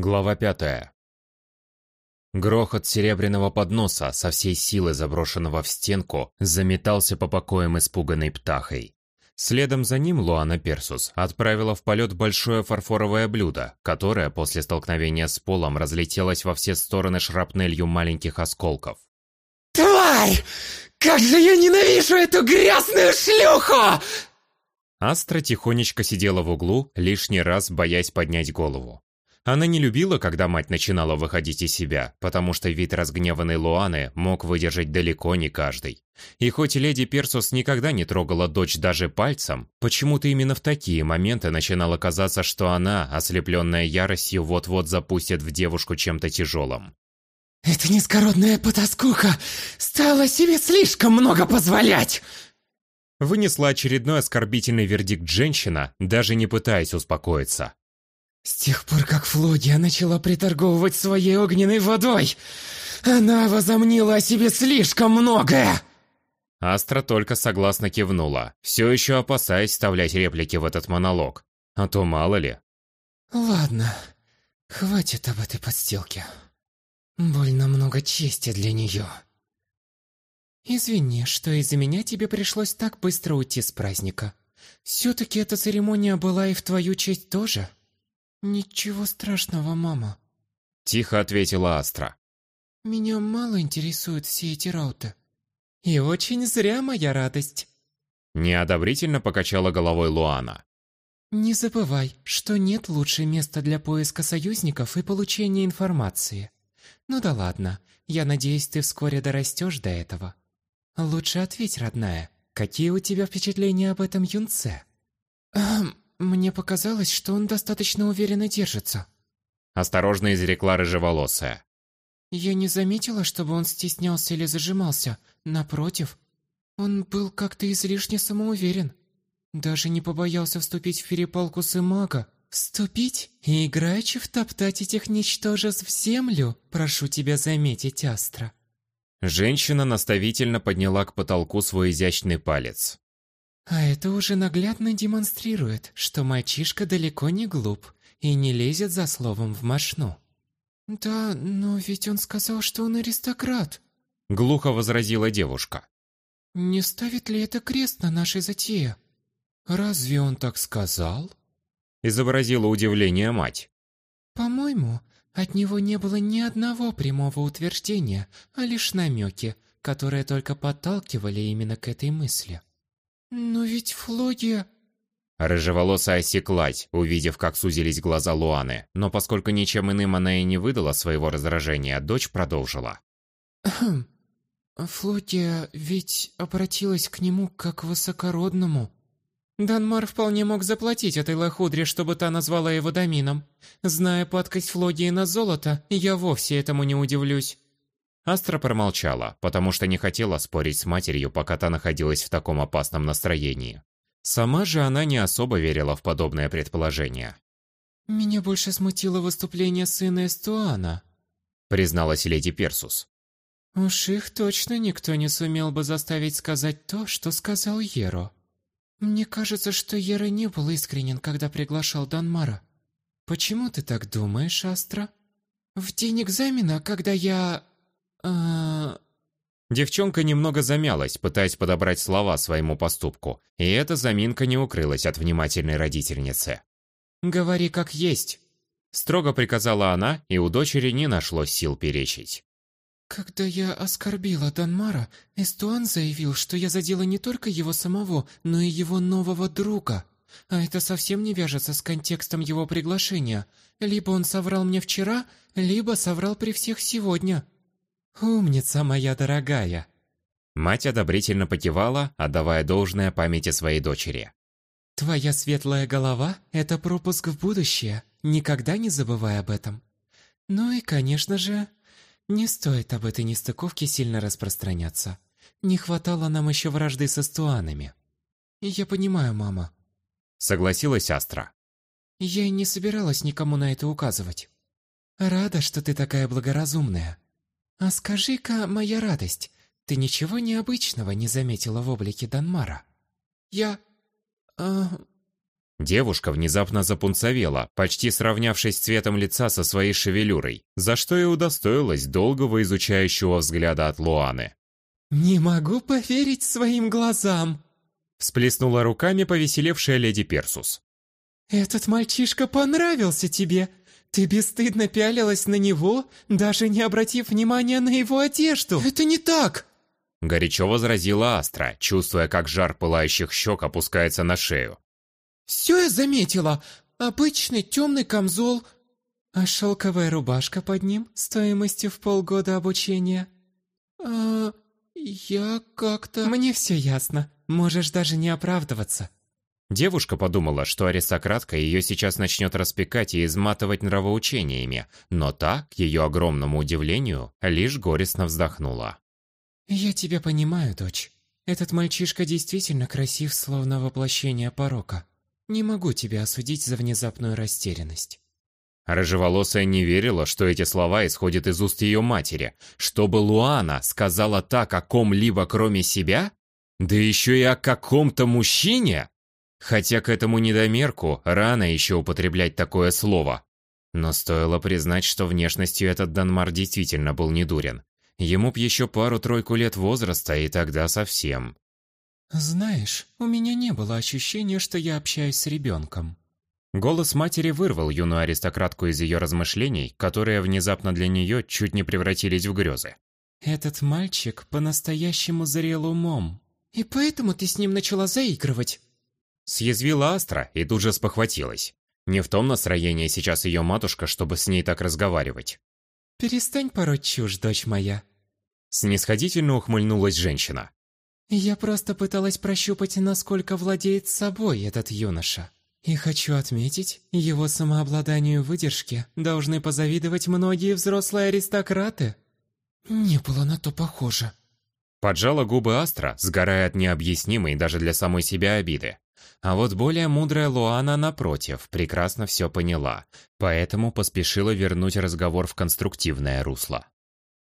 Глава пятая. Грохот серебряного подноса со всей силы заброшенного в стенку заметался по покоям испуганной птахой. Следом за ним Луана Персус отправила в полет большое фарфоровое блюдо, которое после столкновения с полом разлетелось во все стороны шрапнелью маленьких осколков. «Тварь! Как же я ненавижу эту грязную шлюху!» Астра тихонечко сидела в углу, лишний раз боясь поднять голову. Она не любила, когда мать начинала выходить из себя, потому что вид разгневанной Луаны мог выдержать далеко не каждый. И хоть леди Персус никогда не трогала дочь даже пальцем, почему-то именно в такие моменты начинало казаться, что она, ослепленная яростью, вот-вот запустит в девушку чем-то тяжелым. «Эта низкородная потаскуха стала себе слишком много позволять!» Вынесла очередной оскорбительный вердикт женщина, даже не пытаясь успокоиться. «С тех пор, как Флогия начала приторговывать своей огненной водой, она возомнила о себе слишком многое!» Астра только согласно кивнула, все еще опасаясь вставлять реплики в этот монолог. А то мало ли. «Ладно, хватит об этой подстилке. Больно много чести для нее». «Извини, что из-за меня тебе пришлось так быстро уйти с праздника. Все-таки эта церемония была и в твою честь тоже?» «Ничего страшного, мама», — тихо ответила Астра. «Меня мало интересуют все эти рауты». «И очень зря моя радость», — неодобрительно покачала головой Луана. «Не забывай, что нет лучшего места для поиска союзников и получения информации. Ну да ладно, я надеюсь, ты вскоре дорастешь до этого». «Лучше ответь, родная, какие у тебя впечатления об этом юнце?» «Эм, мне показалось, что он достаточно уверенно держится». Осторожно изрекла рыжеволосая. «Я не заметила, чтобы он стеснялся или зажимался. Напротив, он был как-то излишне самоуверен. Даже не побоялся вступить в перепалку с Имага. Вступить и играючи втоптать этих ничтожеств в землю, прошу тебя заметить, Астра. Женщина наставительно подняла к потолку свой изящный палец. А это уже наглядно демонстрирует, что мальчишка далеко не глуп и не лезет за словом в мошну. «Да, но ведь он сказал, что он аристократ», — глухо возразила девушка. «Не ставит ли это крест на нашей затее?» «Разве он так сказал?» — изобразила удивление мать. «По-моему, от него не было ни одного прямого утверждения, а лишь намеки, которые только подталкивали именно к этой мысли. «Но ведь Флогия...» Рыжеволосая осеклась, увидев, как сузились глаза Луаны, но поскольку ничем иным она и не выдала своего раздражения, дочь продолжила. «Хм, Флогия ведь обратилась к нему как высокородному. Данмар вполне мог заплатить этой лохудре, чтобы та назвала его домином. Зная падкость Флогии на золото, я вовсе этому не удивлюсь. Астра промолчала, потому что не хотела спорить с матерью, пока та находилась в таком опасном настроении. Сама же она не особо верила в подобное предположение. «Меня больше смутило выступление сына Эстуана», призналась леди Персус. «Уж их точно никто не сумел бы заставить сказать то, что сказал Еро». «Мне кажется, что Ера не был искренен, когда приглашал Данмара. Почему ты так думаешь, Астра? В день экзамена, когда я... А... Девчонка немного замялась, пытаясь подобрать слова своему поступку, и эта заминка не укрылась от внимательной родительницы. «Говори как есть», — строго приказала она, и у дочери не нашлось сил перечить. Когда я оскорбила Данмара, Эстуан заявил, что я задела не только его самого, но и его нового друга. А это совсем не вяжется с контекстом его приглашения. Либо он соврал мне вчера, либо соврал при всех сегодня. Умница моя дорогая. Мать одобрительно покивала, отдавая должное памяти своей дочери. Твоя светлая голова – это пропуск в будущее. Никогда не забывай об этом. Ну и, конечно же, не стоит об этой нестыковке сильно распространяться. Не хватало нам еще вражды со стуанами. Я понимаю, мама. Согласилась Астра. Я и не собиралась никому на это указывать. Рада, что ты такая благоразумная. А скажи-ка, моя радость, ты ничего необычного не заметила в облике Данмара? Я... Э, Девушка внезапно запунцовела, почти сравнявшись цветом лица со своей шевелюрой, за что и удостоилась долгого изучающего взгляда от Луаны. «Не могу поверить своим глазам!» Всплеснула руками повеселевшая леди Персус. «Этот мальчишка понравился тебе! Ты бесстыдно пялилась на него, даже не обратив внимания на его одежду! Это не так!» Горячо возразила Астра, чувствуя, как жар пылающих щек опускается на шею. «Все я заметила! Обычный темный камзол, а шелковая рубашка под ним стоимостью в полгода обучения. А, я как-то... Мне все ясно. Можешь даже не оправдываться. Девушка подумала, что аристократка ее сейчас начнет распекать и изматывать нравоучениями, но та, к ее огромному удивлению, лишь горестно вздохнула. «Я тебя понимаю, дочь. Этот мальчишка действительно красив, словно воплощение порока. Не могу тебя осудить за внезапную растерянность». Рыжеволосая не верила, что эти слова исходят из уст ее матери. Чтобы Луана сказала так о ком-либо кроме себя? Да еще и о каком-то мужчине? Хотя к этому недомерку рано еще употреблять такое слово. Но стоило признать, что внешностью этот Данмар действительно был недурен. Ему б еще пару-тройку лет возраста, и тогда совсем. «Знаешь, у меня не было ощущения, что я общаюсь с ребенком». Голос матери вырвал юную аристократку из ее размышлений, которые внезапно для нее чуть не превратились в грезы. «Этот мальчик по-настоящему зрел умом. И поэтому ты с ним начала заигрывать?» Съязвила Астра и тут же спохватилась. Не в том настроении сейчас ее матушка, чтобы с ней так разговаривать. «Перестань пороть чушь, дочь моя». Снисходительно ухмыльнулась женщина. «Я просто пыталась прощупать, насколько владеет собой этот юноша. И хочу отметить, его самообладанию и выдержке должны позавидовать многие взрослые аристократы». «Не было на то похоже». Поджала губы Астра, сгорая от необъяснимой даже для самой себя обиды. А вот более мудрая Луана, напротив, прекрасно все поняла, поэтому поспешила вернуть разговор в конструктивное русло.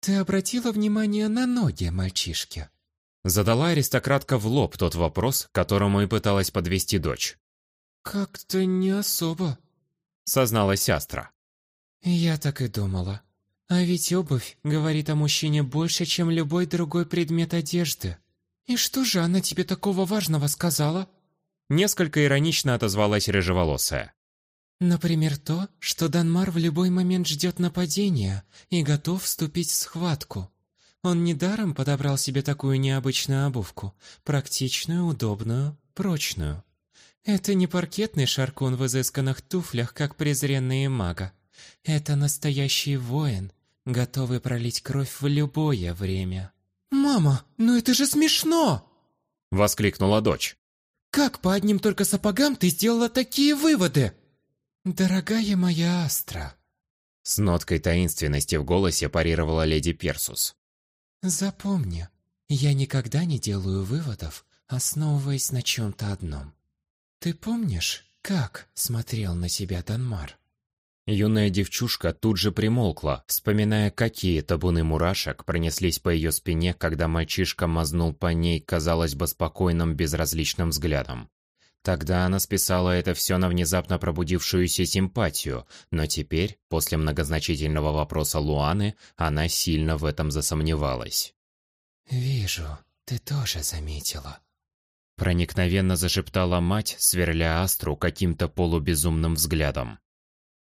«Ты обратила внимание на ноги мальчишки?» Задала аристократка в лоб тот вопрос, которому и пыталась подвести дочь. «Как-то не особо», — созналась Астра. «Я так и думала. А ведь обувь говорит о мужчине больше, чем любой другой предмет одежды. И что же она тебе такого важного сказала?» Несколько иронично отозвалась рыжеволосая. Например, то, что Данмар в любой момент ждет нападения и готов вступить в схватку. Он недаром подобрал себе такую необычную обувку, практичную, удобную, прочную. Это не паркетный шаркун в изысканных туфлях, как презренные мага. Это настоящий воин, готовый пролить кровь в любое время. «Мама, ну это же смешно!» Воскликнула дочь. Как по одним только сапогам ты сделала такие выводы? Дорогая моя Астра. С ноткой таинственности в голосе парировала леди Персус. Запомни, я никогда не делаю выводов, основываясь на чем-то одном. Ты помнишь, как смотрел на тебя Данмар? Юная девчушка тут же примолкла, вспоминая, какие табуны мурашек пронеслись по ее спине, когда мальчишка мазнул по ней, казалось бы, спокойным, безразличным взглядом. Тогда она списала это все на внезапно пробудившуюся симпатию, но теперь, после многозначительного вопроса Луаны, она сильно в этом засомневалась. «Вижу, ты тоже заметила», Проникновенно зашептала мать, сверля Астру каким-то полубезумным взглядом.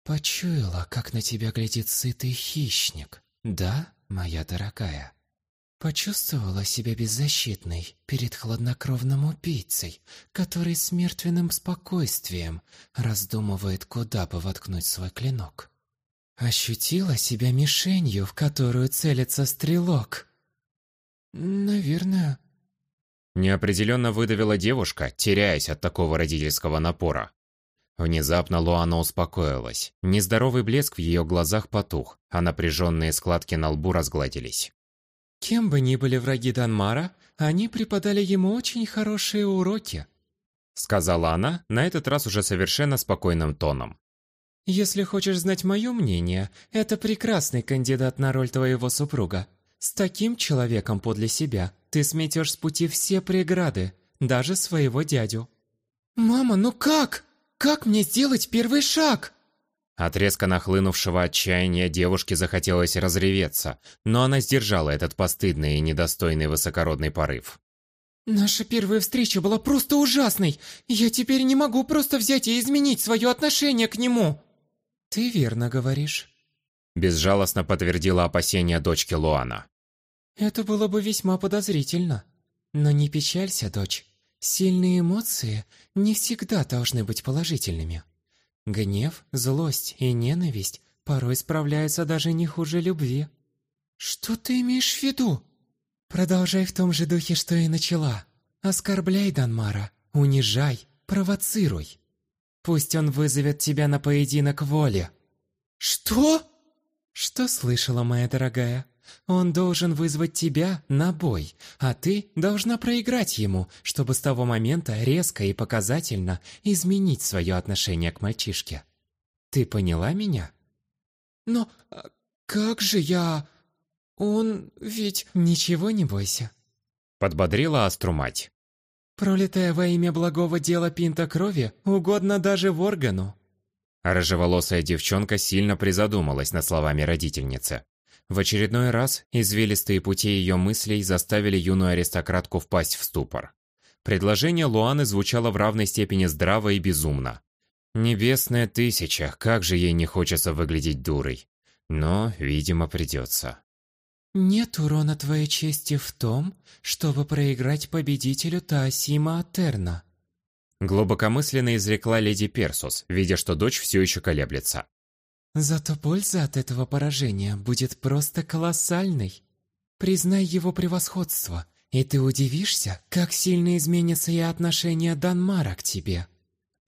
Почуяла, как на тебя глядит сытый хищник. Да, моя дорогая? Почувствовала себя беззащитной перед хладнокровным убийцей, который с мертвенным спокойствием раздумывает, куда бы воткнуть свой клинок. Ощутила себя мишенью, в которую целится стрелок. Наверное. Неопределенно выдавила девушка, теряясь от такого родительского напора. Внезапно Луана успокоилась. Нездоровый блеск в ее глазах потух, а напряженные складки на лбу разгладились. «Кем бы ни были враги Данмара, они преподали ему очень хорошие уроки», сказала она, на этот раз уже совершенно спокойным тоном. «Если хочешь знать мое мнение, это прекрасный кандидат на роль твоего супруга. С таким человеком подле себя ты сметешь с пути все преграды, даже своего дядю». «Мама, ну как?» Как мне сделать первый шаг?» От резко нахлынувшего отчаяния девушке захотелось разреветься, но она сдержала этот постыдный и недостойный высокородный порыв. «Наша первая встреча была просто ужасной! Я теперь не могу просто взять и изменить свое отношение к нему!» «Ты верно говоришь», – безжалостно подтвердила опасения дочки Луана. «Это было бы весьма подозрительно. Но не печалься, дочь. Сильные эмоции не всегда должны быть положительными. Гнев, злость и ненависть порой справляются даже не хуже любви. Что ты имеешь в виду? Продолжай в том же духе, что и начала. Оскорбляй Данмара, унижай, провоцируй. Пусть он вызовет тебя на поединок воли. Что? Что слышала, моя дорогая? Он должен вызвать тебя на бой, а ты должна проиграть ему, чтобы с того момента резко и показательно изменить свое отношение к мальчишке. Ты поняла меня? Но а, как же я... Он ведь... Ничего не бойся. Подбодрила Астру мать. Пролитая во имя благого дела пинта крови угодно даже в органу. Рыжеволосая девчонка сильно призадумалась над словами родительницы. В очередной раз извилистые пути ее мыслей заставили юную аристократку впасть в ступор. Предложение Луаны звучало в равной степени здраво и безумно. Небесная тысяча, как же ей не хочется выглядеть дурой. Но, видимо, придется. «Нет урона твоей чести в том, чтобы проиграть победителю Таосима Атерна», глубокомысленно изрекла леди Персус, видя, что дочь все еще колеблется. Зато польза от этого поражения будет просто колоссальной. Признай его превосходство, и ты удивишься, как сильно изменится и отношение Данмара к тебе.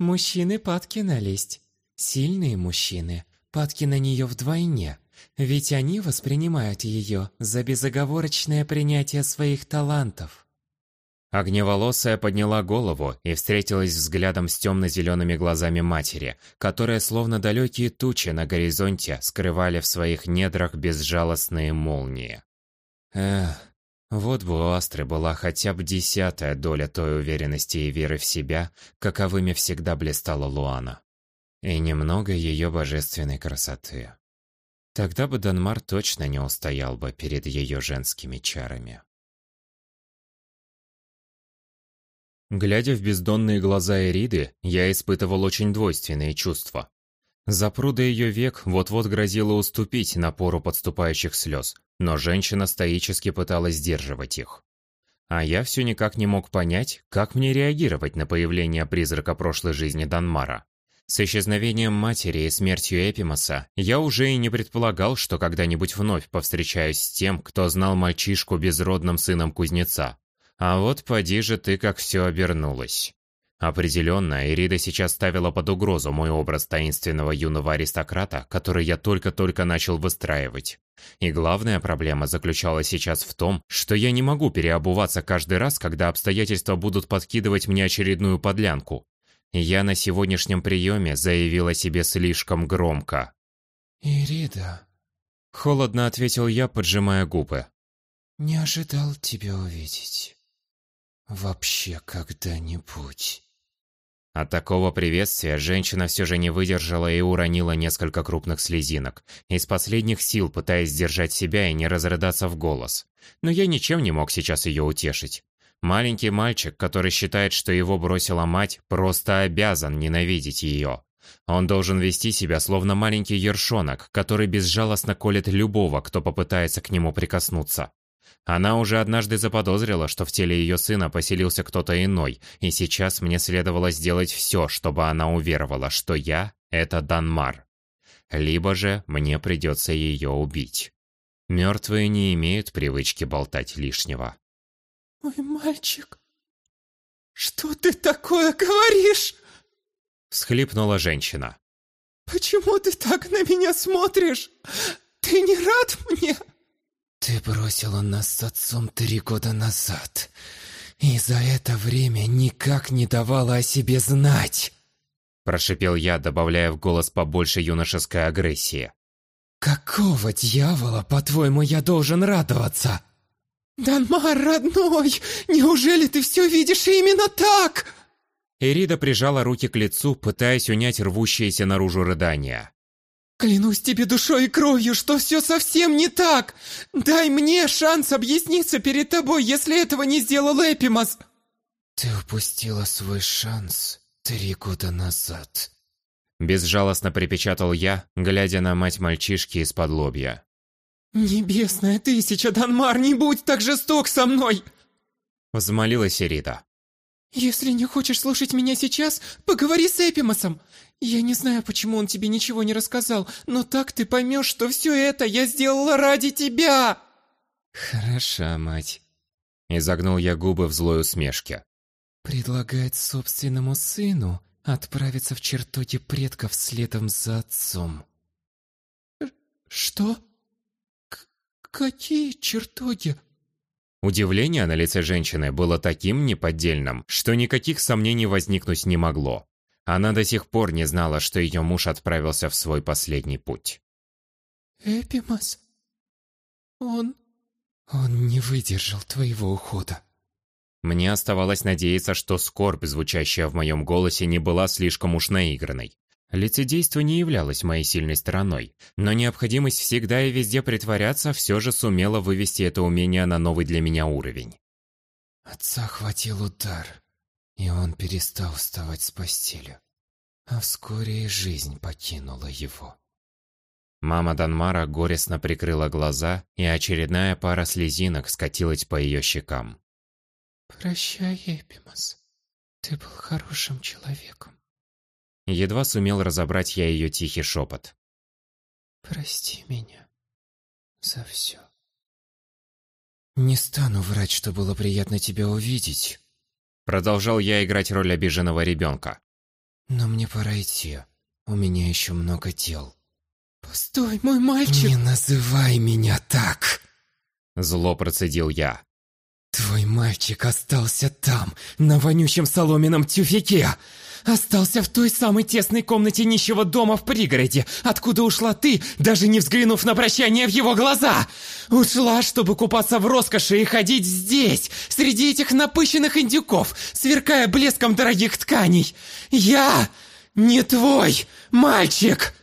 Мужчины падки на лесть. Сильные мужчины падки на нее вдвойне, ведь они воспринимают ее за безоговорочное принятие своих талантов. Огневолосая подняла голову и встретилась взглядом с темно-зелеными глазами матери, которые, словно далекие тучи на горизонте, скрывали в своих недрах безжалостные молнии. Эх, вот бы у Астры была хотя бы десятая доля той уверенности и веры в себя, каковыми всегда блистала Луана. И немного ее божественной красоты. Тогда бы Данмар точно не устоял бы перед ее женскими чарами. Глядя в бездонные глаза Эриды, я испытывал очень двойственные чувства. Запруда ее век вот-вот грозила уступить напору подступающих слез, но женщина стоически пыталась сдерживать их. А я все никак не мог понять, как мне реагировать на появление призрака прошлой жизни Данмара. С исчезновением матери и смертью Эпимаса я уже и не предполагал, что когда-нибудь вновь повстречаюсь с тем, кто знал мальчишку безродным сыном кузнеца, а вот поди же ты, как все обернулось. Определенно, Ирида сейчас ставила под угрозу мой образ таинственного юного аристократа, который я только-только начал выстраивать. И главная проблема заключалась сейчас в том, что я не могу переобуваться каждый раз, когда обстоятельства будут подкидывать мне очередную подлянку. Я на сегодняшнем приеме заявила себе слишком громко. «Ирида...» Холодно ответил я, поджимая губы. «Не ожидал тебя увидеть». Вообще когда-нибудь. От такого приветствия женщина все же не выдержала и уронила несколько крупных слезинок, из последних сил пытаясь сдержать себя и не разрыдаться в голос. Но я ничем не мог сейчас ее утешить. Маленький мальчик, который считает, что его бросила мать, просто обязан ненавидеть ее. Он должен вести себя словно маленький ершонок, который безжалостно колет любого, кто попытается к нему прикоснуться. Она уже однажды заподозрила, что в теле ее сына поселился кто-то иной, и сейчас мне следовало сделать все, чтобы она уверовала, что я — это Данмар. Либо же мне придется ее убить. Мертвые не имеют привычки болтать лишнего. «Мой мальчик, что ты такое говоришь?» Всхлипнула женщина. «Почему ты так на меня смотришь? Ты не рад мне?» «Ты бросила нас с отцом три года назад, и за это время никак не давала о себе знать!» Прошипел я, добавляя в голос побольше юношеской агрессии. «Какого дьявола, по-твоему, я должен радоваться?» «Данмар, родной, неужели ты все видишь именно так?» Эрида прижала руки к лицу, пытаясь унять рвущиеся наружу рыдания. «Клянусь тебе душой и кровью, что все совсем не так! Дай мне шанс объясниться перед тобой, если этого не сделал Эпимас!» «Ты упустила свой шанс три года назад», Безжалостно припечатал я, глядя на мать мальчишки из-под лобья. «Небесная тысяча, Данмар, не будь так жесток со мной!» Взмолилась Эрида. «Если не хочешь слушать меня сейчас, поговори с Эпимасом. Я не знаю, почему он тебе ничего не рассказал, но так ты поймешь, что все это я сделала ради тебя!» «Хороша, мать», — изогнул я губы в злой усмешке. «Предлагать собственному сыну отправиться в чертоги предков следом за отцом». «Что? К какие чертоги?» Удивление на лице женщины было таким неподдельным, что никаких сомнений возникнуть не могло. Она до сих пор не знала, что ее муж отправился в свой последний путь. «Эпимас? Он...» «Он не выдержал твоего ухода». Мне оставалось надеяться, что скорбь, звучащая в моем голосе, не была слишком уж наигранной. Лицедейство не являлось моей сильной стороной, но необходимость всегда и везде притворяться все же сумела вывести это умение на новый для меня уровень. Отца хватил удар, и он перестал вставать с постели. А вскоре и жизнь покинула его. Мама Данмара горестно прикрыла глаза, и очередная пара слезинок скатилась по ее щекам. «Прощай, Эпимас. Ты был хорошим человеком». Едва сумел разобрать я ее тихий шепот. «Прости меня за все». «Не стану врать, что было приятно тебя увидеть». Продолжал я играть роль обиженного ребенка. «Но мне пора идти. У меня еще много дел». «Постой, мой мальчик!» «Не называй меня так!» Зло процедил я. «Твой мальчик остался там, на вонючем соломенном тюфяке!» Остался в той самой тесной комнате нищего дома в пригороде, откуда ушла ты, даже не взглянув на прощание в его глаза. Ушла, чтобы купаться в роскоши и ходить здесь, среди этих напыщенных индюков, сверкая блеском дорогих тканей. Я не твой мальчик!»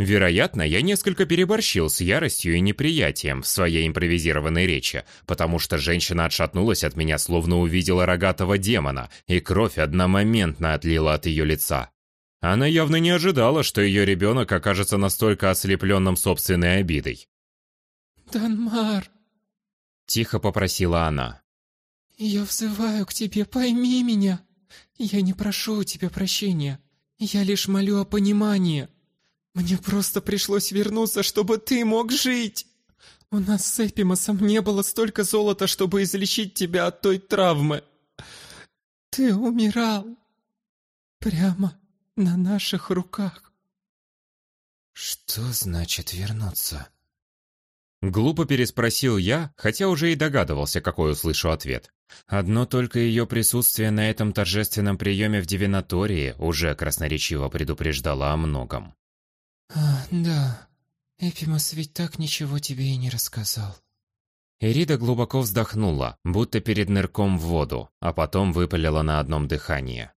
Вероятно, я несколько переборщил с яростью и неприятием в своей импровизированной речи, потому что женщина отшатнулась от меня, словно увидела рогатого демона, и кровь одномоментно отлила от ее лица. Она явно не ожидала, что ее ребенок окажется настолько ослепленным собственной обидой. «Данмар!» Тихо попросила она. «Я взываю к тебе, пойми меня. Я не прошу у тебя прощения. Я лишь молю о понимании». Мне просто пришлось вернуться, чтобы ты мог жить. У нас с Эпимасом не было столько золота, чтобы излечить тебя от той травмы. Ты умирал. Прямо на наших руках. Что значит вернуться? Глупо переспросил я, хотя уже и догадывался, какой услышу ответ. Одно только ее присутствие на этом торжественном приеме в Дивинатории уже красноречиво предупреждало о многом. «А, да. Эпимас ведь так ничего тебе и не рассказал». Эрида глубоко вздохнула, будто перед нырком в воду, а потом выпалила на одном дыхании.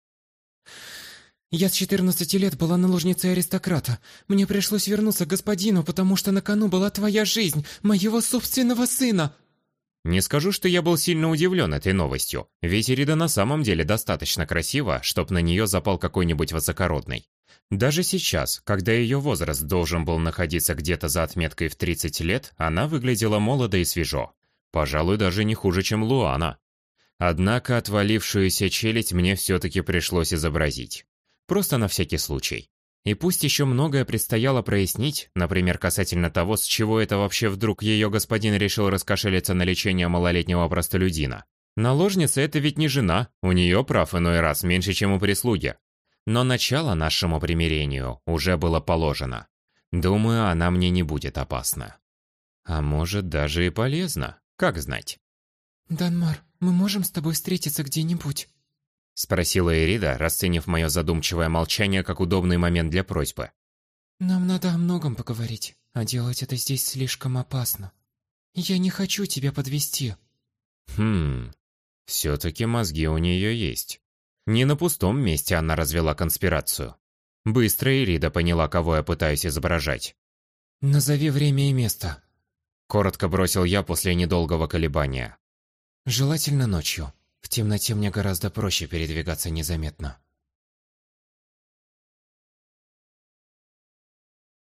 «Я с 14 лет была наложницей аристократа. Мне пришлось вернуться к господину, потому что на кону была твоя жизнь, моего собственного сына». Не скажу, что я был сильно удивлен этой новостью, ведь Эрида на самом деле достаточно красива, чтоб на нее запал какой-нибудь высокородный. Даже сейчас, когда ее возраст должен был находиться где-то за отметкой в 30 лет, она выглядела молодо и свежо. Пожалуй, даже не хуже, чем Луана. Однако отвалившуюся челюсть мне все-таки пришлось изобразить. Просто на всякий случай. И пусть еще многое предстояло прояснить, например, касательно того, с чего это вообще вдруг ее господин решил раскошелиться на лечение малолетнего простолюдина. Наложница – это ведь не жена, у нее прав иной раз меньше, чем у прислуги. Но начало нашему примирению уже было положено. Думаю, она мне не будет опасна. А может, даже и полезна, как знать. «Данмар, мы можем с тобой встретиться где-нибудь?» Спросила Эрида, расценив мое задумчивое молчание как удобный момент для просьбы. «Нам надо о многом поговорить, а делать это здесь слишком опасно. Я не хочу тебя подвести». Хм, все-таки мозги у нее есть. Не на пустом месте она развела конспирацию. Быстро Ирида поняла, кого я пытаюсь изображать. «Назови время и место», — коротко бросил я после недолгого колебания. «Желательно ночью. В темноте мне гораздо проще передвигаться незаметно».